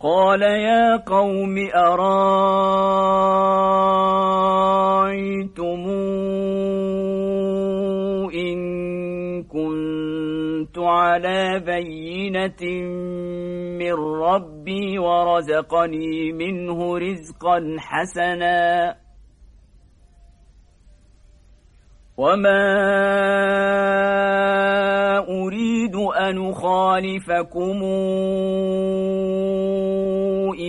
قال يا قوم أرأيتم إن كنت على بينة من ربي ورزقني منه رزقا حسنا وما أريد أن أخالفكم